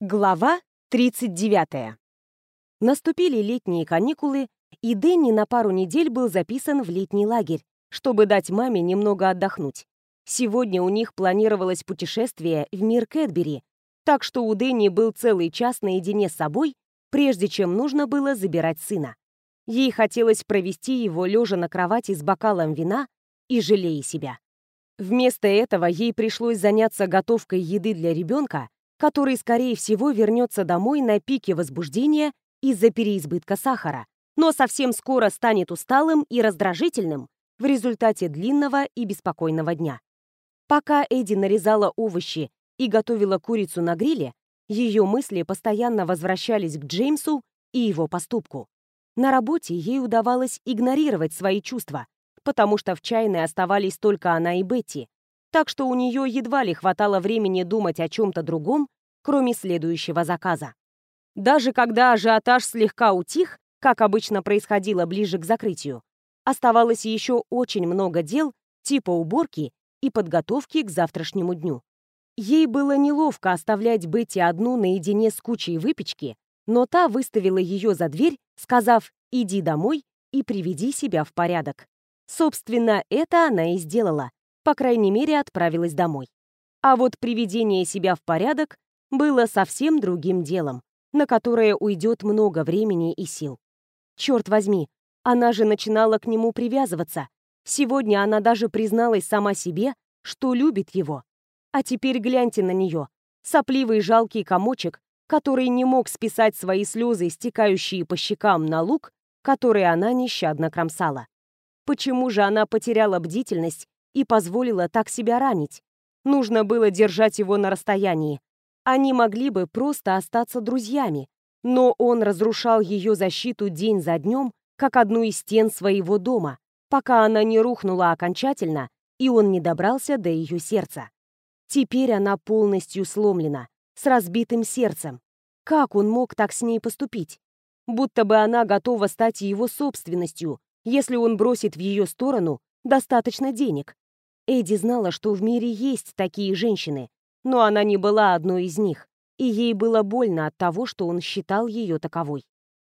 Глава 39. Наступили летние каникулы, и Дэнни на пару недель был записан в летний лагерь, чтобы дать маме немного отдохнуть. Сегодня у них планировалось путешествие в мир Кэтбери, так что у Дэнни был целый час наедине с собой, прежде чем нужно было забирать сына. Ей хотелось провести его лежа на кровати с бокалом вина и жалея себя. Вместо этого ей пришлось заняться готовкой еды для ребенка, который, скорее всего, вернется домой на пике возбуждения из-за переизбытка сахара, но совсем скоро станет усталым и раздражительным в результате длинного и беспокойного дня. Пока Эдди нарезала овощи и готовила курицу на гриле, ее мысли постоянно возвращались к Джеймсу и его поступку. На работе ей удавалось игнорировать свои чувства, потому что в чайной оставались только она и Бетти, так что у нее едва ли хватало времени думать о чем-то другом, кроме следующего заказа. Даже когда ажиотаж слегка утих, как обычно происходило ближе к закрытию, оставалось еще очень много дел типа уборки и подготовки к завтрашнему дню. Ей было неловко оставлять Бетти одну наедине с кучей выпечки, но та выставила ее за дверь, сказав «иди домой и приведи себя в порядок». Собственно, это она и сделала, по крайней мере, отправилась домой. А вот приведение себя в порядок было совсем другим делом, на которое уйдет много времени и сил. Черт возьми, она же начинала к нему привязываться. Сегодня она даже призналась сама себе, что любит его. А теперь гляньте на нее. Сопливый жалкий комочек, который не мог списать свои слезы, стекающие по щекам на лук, который она нещадно кромсала. Почему же она потеряла бдительность и позволила так себя ранить. Нужно было держать его на расстоянии. Они могли бы просто остаться друзьями, но он разрушал ее защиту день за днем, как одну из стен своего дома, пока она не рухнула окончательно, и он не добрался до ее сердца. Теперь она полностью сломлена, с разбитым сердцем. Как он мог так с ней поступить? Будто бы она готова стать его собственностью, если он бросит в ее сторону достаточно денег. Эдди знала, что в мире есть такие женщины, но она не была одной из них, и ей было больно от того, что он считал ее таковой.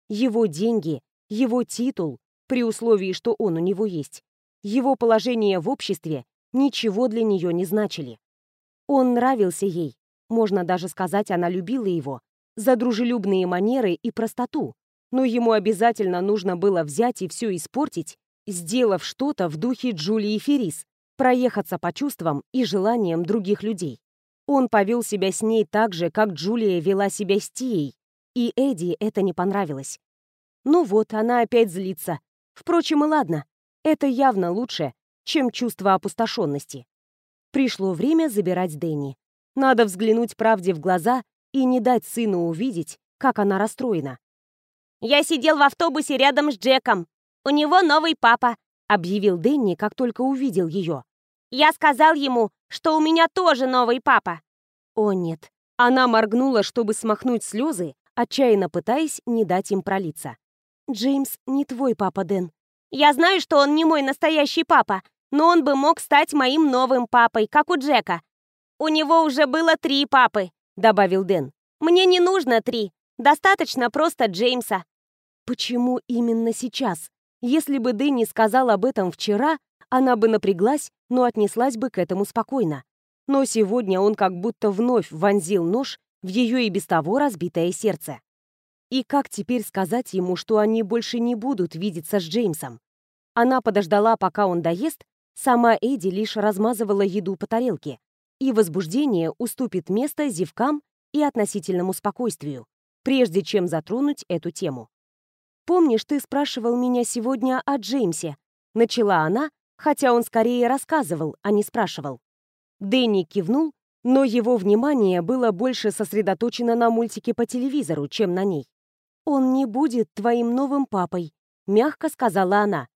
Его деньги, его титул, при условии, что он у него есть, его положение в обществе ничего для нее не значили. Он нравился ей, можно даже сказать, она любила его, за дружелюбные манеры и простоту, но ему обязательно нужно было взять и все испортить, сделав что-то в духе Джулии Феррис, проехаться по чувствам и желаниям других людей. Он повел себя с ней так же, как Джулия вела себя с Тией, и Эдди это не понравилось. Ну вот, она опять злится. Впрочем, и ладно, это явно лучше, чем чувство опустошенности. Пришло время забирать Дэнни. Надо взглянуть правде в глаза и не дать сыну увидеть, как она расстроена. «Я сидел в автобусе рядом с Джеком. У него новый папа», — объявил Дэнни, как только увидел ее. Я сказал ему, что у меня тоже новый папа. О нет. Она моргнула, чтобы смахнуть слезы, отчаянно пытаясь не дать им пролиться. Джеймс не твой папа, Дэн. Я знаю, что он не мой настоящий папа, но он бы мог стать моим новым папой, как у Джека. У него уже было три папы, добавил Дэн. Мне не нужно три. Достаточно просто Джеймса. Почему именно сейчас? Если бы Дэнни сказал об этом вчера, она бы напряглась, но отнеслась бы к этому спокойно. Но сегодня он как будто вновь вонзил нож в ее и без того разбитое сердце. И как теперь сказать ему, что они больше не будут видеться с Джеймсом? Она подождала, пока он доест, сама Эдди лишь размазывала еду по тарелке, и возбуждение уступит место зевкам и относительному спокойствию, прежде чем затронуть эту тему. «Помнишь, ты спрашивал меня сегодня о Джеймсе?» Начала она, хотя он скорее рассказывал, а не спрашивал. Дэнни кивнул, но его внимание было больше сосредоточено на мультике по телевизору, чем на ней. «Он не будет твоим новым папой», — мягко сказала она.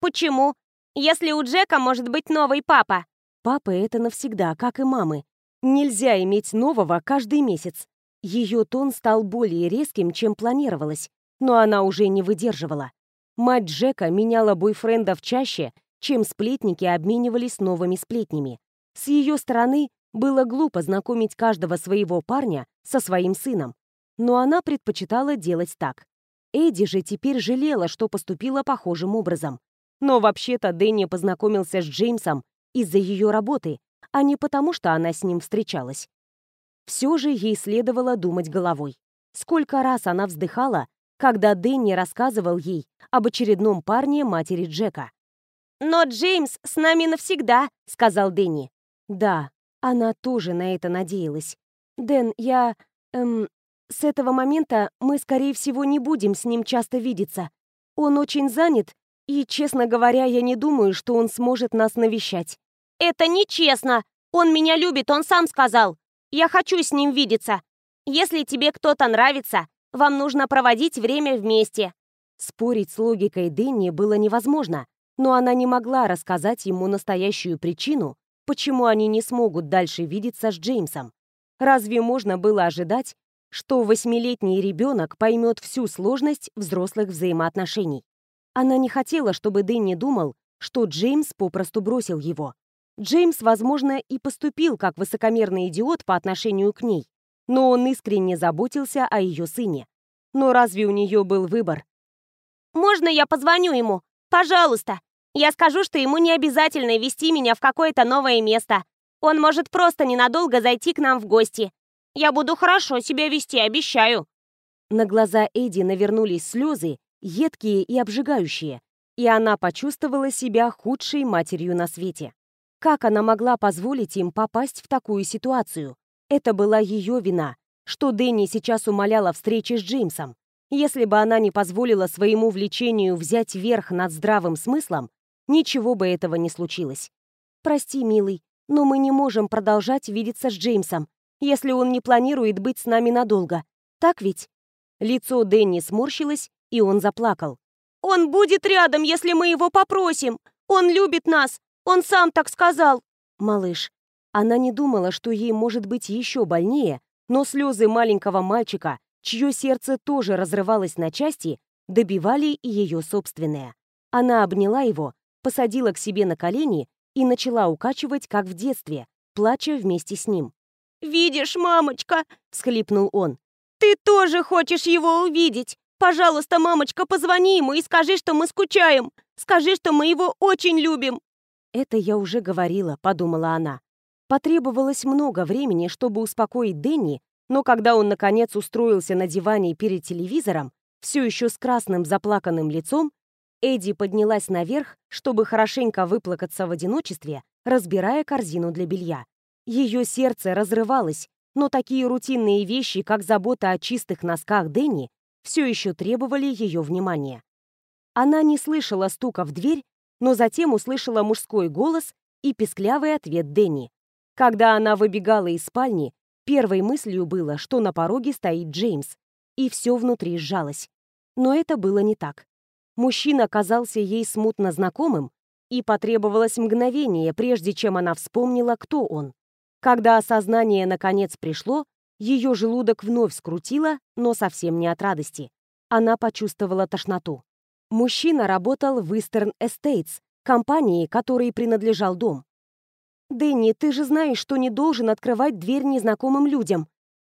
«Почему? Если у Джека может быть новый папа?» «Папа — это навсегда, как и мамы. Нельзя иметь нового каждый месяц». Ее тон стал более резким, чем планировалось, но она уже не выдерживала. Мать Джека меняла бойфрендов чаще, чем сплетники обменивались новыми сплетнями. С ее стороны Было глупо знакомить каждого своего парня со своим сыном, но она предпочитала делать так. Эдди же теперь жалела, что поступила похожим образом. Но вообще-то Дэнни познакомился с Джеймсом из-за ее работы, а не потому, что она с ним встречалась. Все же ей следовало думать головой. Сколько раз она вздыхала, когда Дэнни рассказывал ей об очередном парне матери Джека. «Но Джеймс с нами навсегда», — сказал Дэнни. Да, она тоже на это надеялась. «Дэн, я... Эм, с этого момента мы, скорее всего, не будем с ним часто видеться. Он очень занят, и, честно говоря, я не думаю, что он сможет нас навещать». «Это нечестно! Он меня любит, он сам сказал! Я хочу с ним видеться! Если тебе кто-то нравится, вам нужно проводить время вместе!» Спорить с логикой Дэнни было невозможно, но она не могла рассказать ему настоящую причину, почему они не смогут дальше видеться с Джеймсом. Разве можно было ожидать, что восьмилетний ребенок поймет всю сложность взрослых взаимоотношений. Она не хотела, чтобы Дэнни думал, что Джеймс попросту бросил его. Джеймс, возможно, и поступил как высокомерный идиот по отношению к ней, но он искренне заботился о ее сыне. Но разве у нее был выбор? «Можно я позвоню ему? Пожалуйста. Я скажу, что ему не обязательно вести меня в какое-то новое место. Он может просто ненадолго зайти к нам в гости. Я буду хорошо себя вести, обещаю». На глаза Эдди навернулись слезы, едкие и обжигающие, и она почувствовала себя худшей матерью на свете. Как она могла позволить им попасть в такую ситуацию? Это была ее вина, что Дэнни сейчас умоляла встречи с Джеймсом. Если бы она не позволила своему влечению взять верх над здравым смыслом, ничего бы этого не случилось. «Прости, милый, но мы не можем продолжать видеться с Джеймсом если он не планирует быть с нами надолго. Так ведь?» Лицо Дэнни сморщилось, и он заплакал. «Он будет рядом, если мы его попросим! Он любит нас! Он сам так сказал!» Малыш. Она не думала, что ей может быть еще больнее, но слезы маленького мальчика, чье сердце тоже разрывалось на части, добивали и ее собственное. Она обняла его, посадила к себе на колени и начала укачивать, как в детстве, плача вместе с ним. «Видишь, мамочка!» — всхлипнул он. «Ты тоже хочешь его увидеть! Пожалуйста, мамочка, позвони ему и скажи, что мы скучаем! Скажи, что мы его очень любим!» «Это я уже говорила», — подумала она. Потребовалось много времени, чтобы успокоить Дэнни, но когда он, наконец, устроился на диване перед телевизором, все еще с красным заплаканным лицом, Эдди поднялась наверх, чтобы хорошенько выплакаться в одиночестве, разбирая корзину для белья. Ее сердце разрывалось, но такие рутинные вещи, как забота о чистых носках Дэнни, все еще требовали ее внимания. Она не слышала стука в дверь, но затем услышала мужской голос и песклявый ответ Дэнни. Когда она выбегала из спальни, первой мыслью было, что на пороге стоит Джеймс, и все внутри сжалось. Но это было не так. Мужчина казался ей смутно знакомым, и потребовалось мгновение, прежде чем она вспомнила, кто он. Когда осознание наконец пришло, ее желудок вновь скрутило, но совсем не от радости. Она почувствовала тошноту. Мужчина работал в Eastern Estates, компании, которой принадлежал дом. «Дэнни, ты же знаешь, что не должен открывать дверь незнакомым людям»,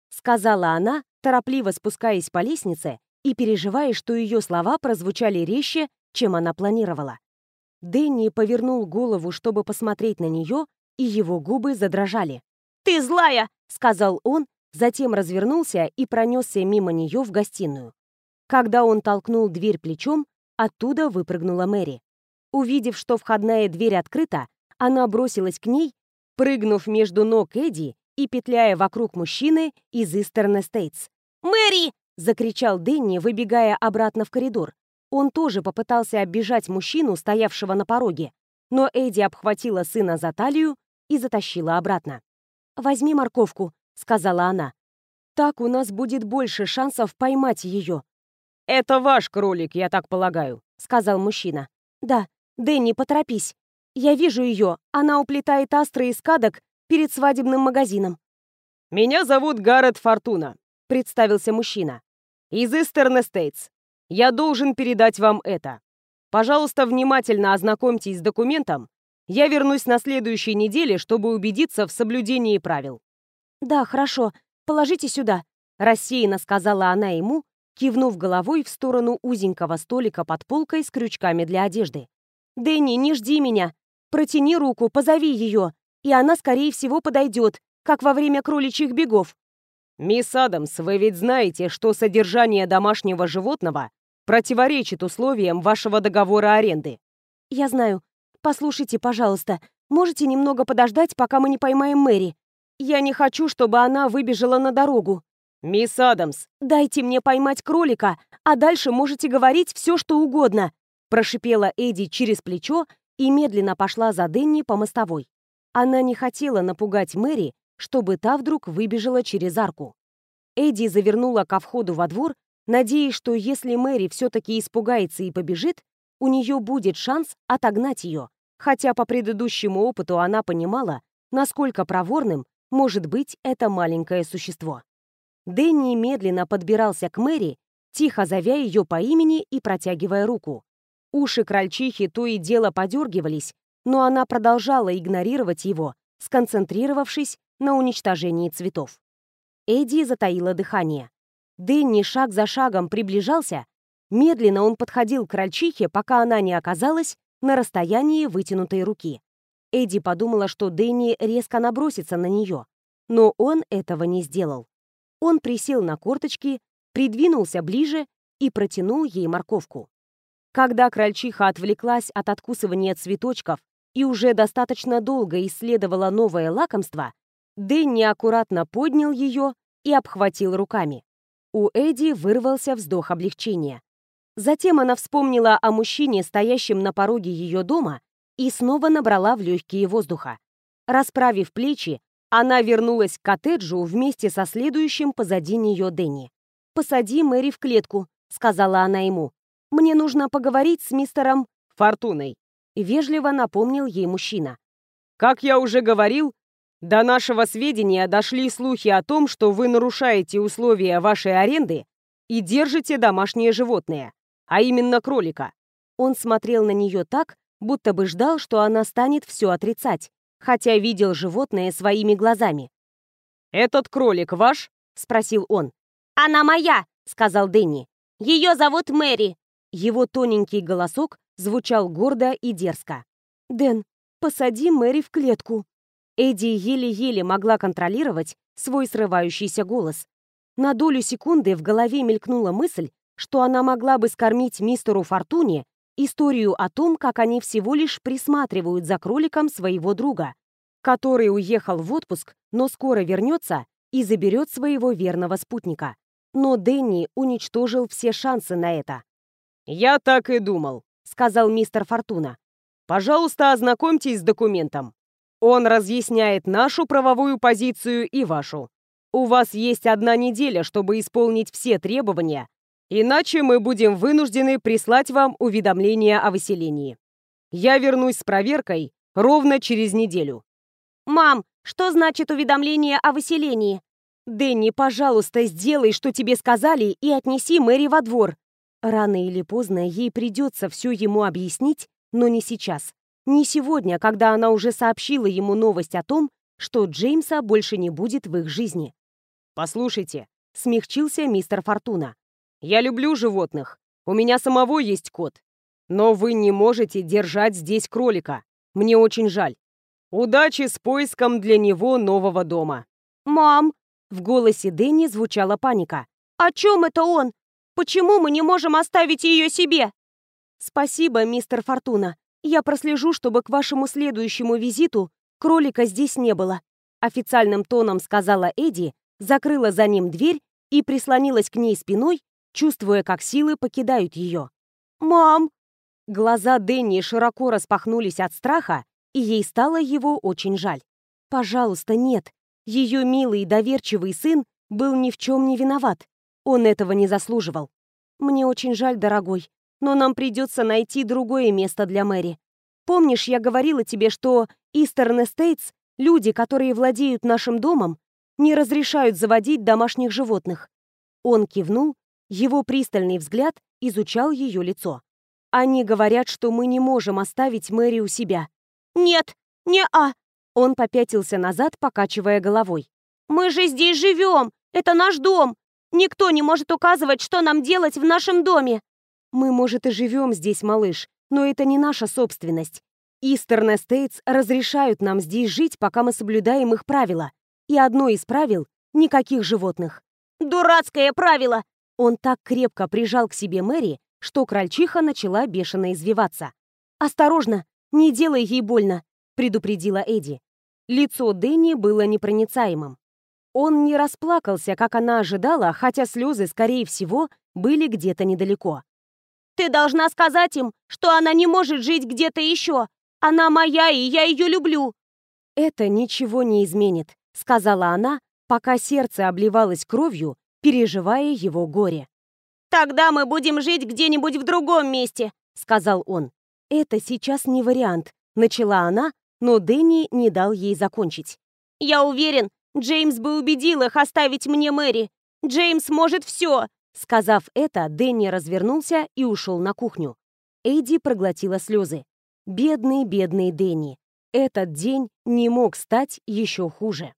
сказала она, торопливо спускаясь по лестнице и переживая, что ее слова прозвучали резче, чем она планировала. Дэнни повернул голову, чтобы посмотреть на нее, и его губы задрожали. «Ты злая!» — сказал он, затем развернулся и пронесся мимо нее в гостиную. Когда он толкнул дверь плечом, оттуда выпрыгнула Мэри. Увидев, что входная дверь открыта, она бросилась к ней, прыгнув между ног Эдди и петляя вокруг мужчины из Eastern Estates. «Мэри!» — закричал Дэнни, выбегая обратно в коридор. Он тоже попытался оббежать мужчину, стоявшего на пороге, но Эдди обхватила сына за талию и затащила обратно. «Возьми морковку», — сказала она. «Так у нас будет больше шансов поймать ее». «Это ваш кролик, я так полагаю», — сказал мужчина. «Да, Дэнни, поторопись. Я вижу ее, она уплетает астры из кадок перед свадебным магазином». «Меня зовут Гаррет Фортуна», — представился мужчина. «Из Истерн Эстейтс. Я должен передать вам это. Пожалуйста, внимательно ознакомьтесь с документом Я вернусь на следующей неделе, чтобы убедиться в соблюдении правил». «Да, хорошо. Положите сюда», — рассеянно сказала она ему, кивнув головой в сторону узенького столика под полкой с крючками для одежды. «Дэнни, не жди меня. Протяни руку, позови ее, и она, скорее всего, подойдет, как во время кроличьих бегов». «Мисс Адамс, вы ведь знаете, что содержание домашнего животного противоречит условиям вашего договора аренды». «Я знаю. Послушайте, пожалуйста, можете немного подождать, пока мы не поймаем Мэри? Я не хочу, чтобы она выбежала на дорогу». «Мисс Адамс!» «Дайте мне поймать кролика, а дальше можете говорить все, что угодно», прошипела Эдди через плечо и медленно пошла за Денни по мостовой. Она не хотела напугать Мэри, чтобы та вдруг выбежала через арку. Эдди завернула ко входу во двор, надеясь, что если Мэри все-таки испугается и побежит, у нее будет шанс отогнать ее, хотя по предыдущему опыту она понимала, насколько проворным может быть это маленькое существо. Дэнни медленно подбирался к Мэри, тихо зовя ее по имени и протягивая руку. Уши крольчихи то и дело подергивались, но она продолжала игнорировать его, сконцентрировавшись на уничтожении цветов. Эдди затаила дыхание. Дэнни шаг за шагом приближался, Медленно он подходил к крольчихе, пока она не оказалась на расстоянии вытянутой руки. Эдди подумала, что Дэнни резко набросится на нее, но он этого не сделал. Он присел на корточки, придвинулся ближе и протянул ей морковку. Когда крольчиха отвлеклась от откусывания цветочков и уже достаточно долго исследовала новое лакомство, Дэнни аккуратно поднял ее и обхватил руками. У Эдди вырвался вздох облегчения. Затем она вспомнила о мужчине, стоящем на пороге ее дома, и снова набрала в легкие воздуха. Расправив плечи, она вернулась к коттеджу вместе со следующим позади нее Дэнни. «Посади Мэри в клетку», — сказала она ему. «Мне нужно поговорить с мистером Фортуной», — вежливо напомнил ей мужчина. «Как я уже говорил, до нашего сведения дошли слухи о том, что вы нарушаете условия вашей аренды и держите домашнее животное а именно кролика. Он смотрел на нее так, будто бы ждал, что она станет все отрицать, хотя видел животное своими глазами. «Этот кролик ваш?» — спросил он. «Она моя!» — сказал Дэнни. «Ее зовут Мэри!» Его тоненький голосок звучал гордо и дерзко. «Дэн, посади Мэри в клетку!» Эдди еле-еле могла контролировать свой срывающийся голос. На долю секунды в голове мелькнула мысль, что она могла бы скормить мистеру Фортуне историю о том, как они всего лишь присматривают за кроликом своего друга, который уехал в отпуск, но скоро вернется и заберет своего верного спутника. Но Дэнни уничтожил все шансы на это. «Я так и думал», — сказал мистер Фортуна. «Пожалуйста, ознакомьтесь с документом. Он разъясняет нашу правовую позицию и вашу. У вас есть одна неделя, чтобы исполнить все требования, Иначе мы будем вынуждены прислать вам уведомление о выселении. Я вернусь с проверкой ровно через неделю. Мам, что значит уведомление о выселении? Дэнни, пожалуйста, сделай, что тебе сказали, и отнеси Мэри во двор. Рано или поздно ей придется все ему объяснить, но не сейчас. Не сегодня, когда она уже сообщила ему новость о том, что Джеймса больше не будет в их жизни. «Послушайте», — смягчился мистер Фортуна. Я люблю животных. У меня самого есть кот. Но вы не можете держать здесь кролика. Мне очень жаль. Удачи с поиском для него нового дома. Мам, в голосе Дэнни звучала паника. О чем это он? Почему мы не можем оставить ее себе? Спасибо, мистер Фортуна. Я прослежу, чтобы к вашему следующему визиту кролика здесь не было. Официальным тоном сказала Эдди, закрыла за ним дверь и прислонилась к ней спиной, чувствуя, как силы покидают ее. «Мам!» Глаза Дэнни широко распахнулись от страха, и ей стало его очень жаль. «Пожалуйста, нет. Ее милый и доверчивый сын был ни в чем не виноват. Он этого не заслуживал. Мне очень жаль, дорогой, но нам придется найти другое место для Мэри. Помнишь, я говорила тебе, что Eastern Estates, люди, которые владеют нашим домом, не разрешают заводить домашних животных?» Он кивнул, его пристальный взгляд изучал ее лицо. «Они говорят, что мы не можем оставить Мэри у себя. Нет, не-а. Он попятился назад, покачивая головой. Мы же здесь живем. Это наш дом. Никто не может указывать, что нам делать в нашем доме. Мы, может, и живем здесь, малыш, но это не наша собственность. Истерн Эстейтс разрешают нам здесь жить, пока мы соблюдаем их правила. И одно из правил — никаких животных. Дурацкое правило! Он так крепко прижал к себе Мэри, что крольчиха начала бешено извиваться. «Осторожно, не делай ей больно», — предупредила Эдди. Лицо Дэнни было непроницаемым. Он не расплакался, как она ожидала, хотя слезы, скорее всего, были где-то недалеко. «Ты должна сказать им, что она не может жить где-то еще. Она моя, и я ее люблю!» «Это ничего не изменит», — сказала она, пока сердце обливалось кровью, переживая его горе. «Тогда мы будем жить где-нибудь в другом месте», — сказал он. «Это сейчас не вариант», — начала она, но Дэнни не дал ей закончить. «Я уверен, Джеймс бы убедил их оставить мне Мэри. Джеймс может все!» Сказав это, Дэнни развернулся и ушел на кухню. Эйди проглотила слезы. Бедный, бедный Дэнни. Этот день не мог стать еще хуже.